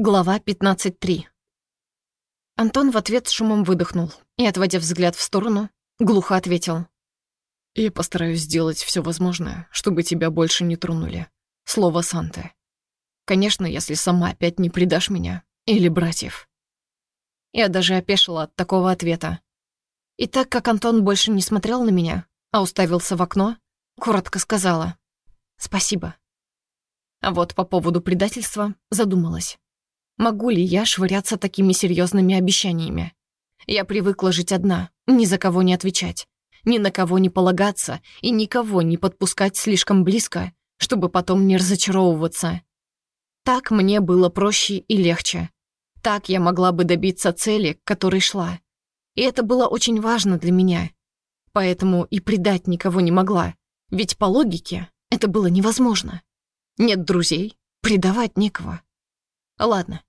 Глава 15.3 Антон в ответ с шумом выдохнул и, отводя взгляд в сторону, глухо ответил. «Я постараюсь сделать все возможное, чтобы тебя больше не тронули. Слово Санты. Конечно, если сама опять не предашь меня или братьев». Я даже опешила от такого ответа. И так как Антон больше не смотрел на меня, а уставился в окно, коротко сказала «Спасибо». А вот по поводу предательства задумалась. Могу ли я швыряться такими серьезными обещаниями? Я привыкла жить одна, ни за кого не отвечать, ни на кого не полагаться и никого не подпускать слишком близко, чтобы потом не разочаровываться. Так мне было проще и легче. Так я могла бы добиться цели, к которой шла. И это было очень важно для меня. Поэтому и предать никого не могла, ведь по логике это было невозможно. Нет друзей, предавать некого. Ладно,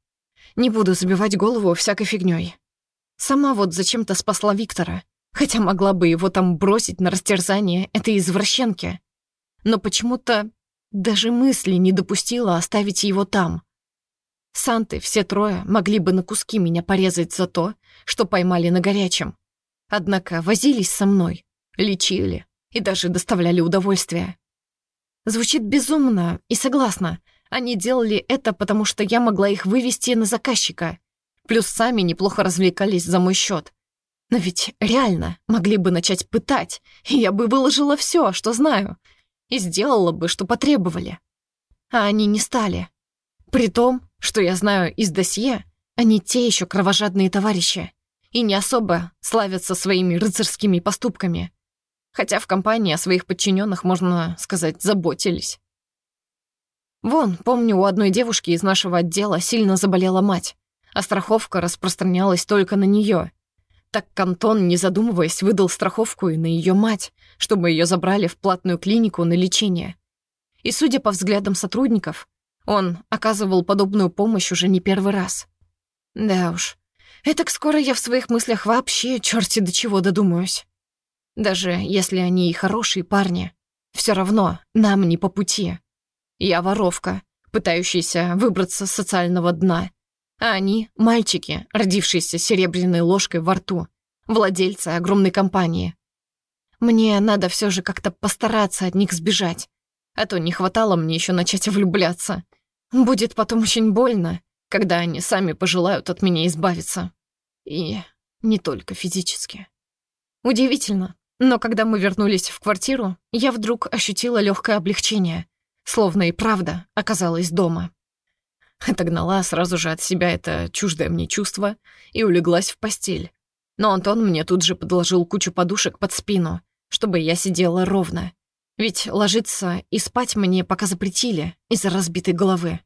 не буду забивать голову всякой фигней. Сама вот зачем-то спасла Виктора, хотя могла бы его там бросить на растерзание этой извращенки. Но почему-то даже мысли не допустила оставить его там. Санты все трое могли бы на куски меня порезать за то, что поймали на горячем. Однако возились со мной, лечили и даже доставляли удовольствие. Звучит безумно, и согласна, они делали это, потому что я могла их вывести на заказчика. Плюс сами неплохо развлекались за мой счет. Но ведь реально могли бы начать пытать, и я бы выложила все, что знаю, и сделала бы, что потребовали. А они не стали. При том, что я знаю из досье, они те еще кровожадные товарищи и не особо славятся своими рыцарскими поступками. Хотя в компании о своих подчиненных, можно сказать, заботились. Вон, помню, у одной девушки из нашего отдела сильно заболела мать, а страховка распространялась только на нее. Так Кантон, не задумываясь, выдал страховку и на ее мать, чтобы ее забрали в платную клинику на лечение. И, судя по взглядам сотрудников, он оказывал подобную помощь уже не первый раз. Да уж, этак скоро я в своих мыслях вообще черти до чего додумаюсь. Даже если они и хорошие парни, все равно нам не по пути. Я воровка, пытающаяся выбраться с социального дна. А они — мальчики, родившиеся серебряной ложкой во рту, владельцы огромной компании. Мне надо все же как-то постараться от них сбежать, а то не хватало мне еще начать влюбляться. Будет потом очень больно, когда они сами пожелают от меня избавиться. И не только физически. Удивительно, но когда мы вернулись в квартиру, я вдруг ощутила легкое облегчение — словно и правда оказалась дома. Отогнала сразу же от себя это чуждое мне чувство и улеглась в постель. Но Антон мне тут же подложил кучу подушек под спину, чтобы я сидела ровно. Ведь ложиться и спать мне пока запретили из-за разбитой головы.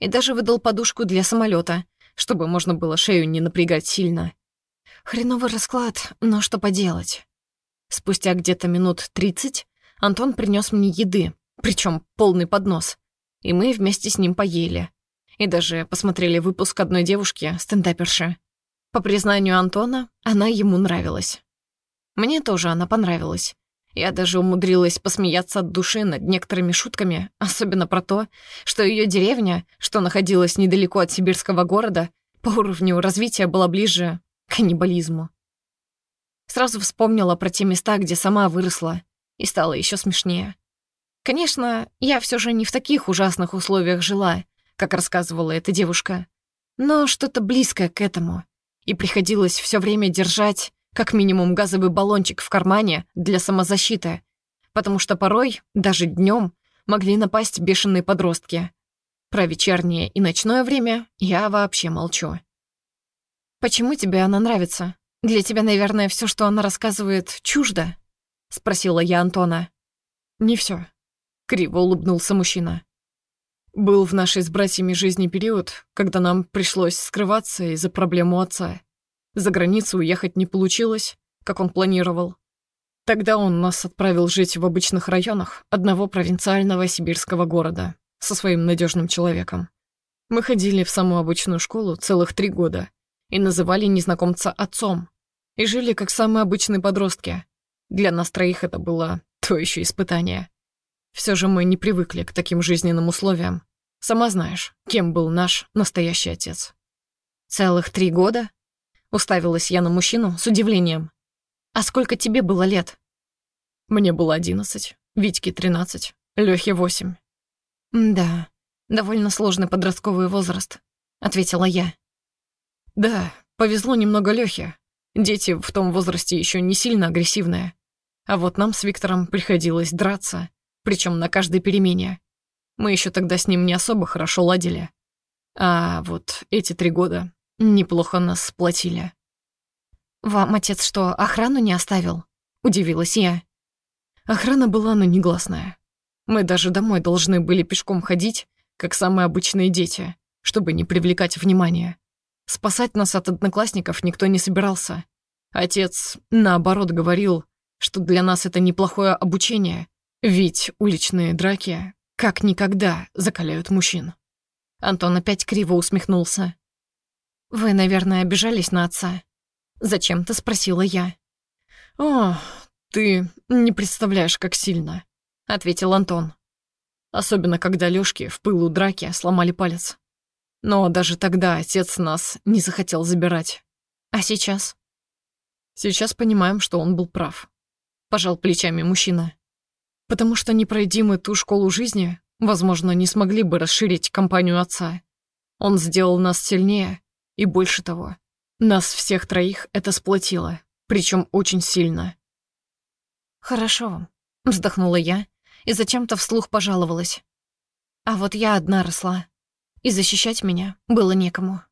И даже выдал подушку для самолета, чтобы можно было шею не напрягать сильно. Хреновый расклад, но что поделать. Спустя где-то минут тридцать Антон принес мне еды, причем полный поднос. И мы вместе с ним поели. И даже посмотрели выпуск одной девушки, стендаперши. По признанию Антона, она ему нравилась. Мне тоже она понравилась. Я даже умудрилась посмеяться от души над некоторыми шутками, особенно про то, что ее деревня, что находилась недалеко от сибирского города, по уровню развития была ближе к каннибализму. Сразу вспомнила про те места, где сама выросла, и стало еще смешнее. Конечно, я все же не в таких ужасных условиях жила, как рассказывала эта девушка, но что-то близкое к этому. И приходилось все время держать как минимум газовый баллончик в кармане для самозащиты, потому что порой, даже днем, могли напасть бешеные подростки. Про вечернее и ночное время я вообще молчу. «Почему тебе она нравится? Для тебя, наверное, все, что она рассказывает, чуждо?» — спросила я Антона. «Не все, Криво улыбнулся мужчина. Был в нашей с братьями жизни период, когда нам пришлось скрываться из-за проблем у отца. За границу уехать не получилось, как он планировал. Тогда он нас отправил жить в обычных районах одного провинциального сибирского города со своим надежным человеком. Мы ходили в самую обычную школу целых три года и называли незнакомца отцом, и жили как самые обычные подростки. Для нас троих это было то еще испытание. Все же мы не привыкли к таким жизненным условиям. Сама знаешь, кем был наш настоящий отец». «Целых три года?» Уставилась я на мужчину с удивлением. «А сколько тебе было лет?» «Мне было одиннадцать, Витьке тринадцать, Лёхе восемь». «Да, довольно сложный подростковый возраст», — ответила я. «Да, повезло немного Лёхе. Дети в том возрасте еще не сильно агрессивные. А вот нам с Виктором приходилось драться, причем на каждой перемене. Мы еще тогда с ним не особо хорошо ладили. А вот эти три года неплохо нас сплотили. «Вам отец что, охрану не оставил?» — удивилась я. Охрана была, но негласная. Мы даже домой должны были пешком ходить, как самые обычные дети, чтобы не привлекать внимания. Спасать нас от одноклассников никто не собирался. Отец, наоборот, говорил, что для нас это неплохое обучение, ведь уличные драки как никогда закаляют мужчин. Антон опять криво усмехнулся. «Вы, наверное, обижались на отца?» Зачем-то спросила я. «О, ты не представляешь, как сильно», — ответил Антон. Особенно, когда Лёшки в пылу драки сломали палец. Но даже тогда отец нас не захотел забирать. А сейчас? Сейчас понимаем, что он был прав. Пожал плечами мужчина. Потому что не пройди мы ту школу жизни, возможно, не смогли бы расширить компанию отца. Он сделал нас сильнее, и больше того, нас всех троих это сплотило, причем очень сильно. «Хорошо вам», — вздохнула я и зачем-то вслух пожаловалась. «А вот я одна росла, и защищать меня было некому».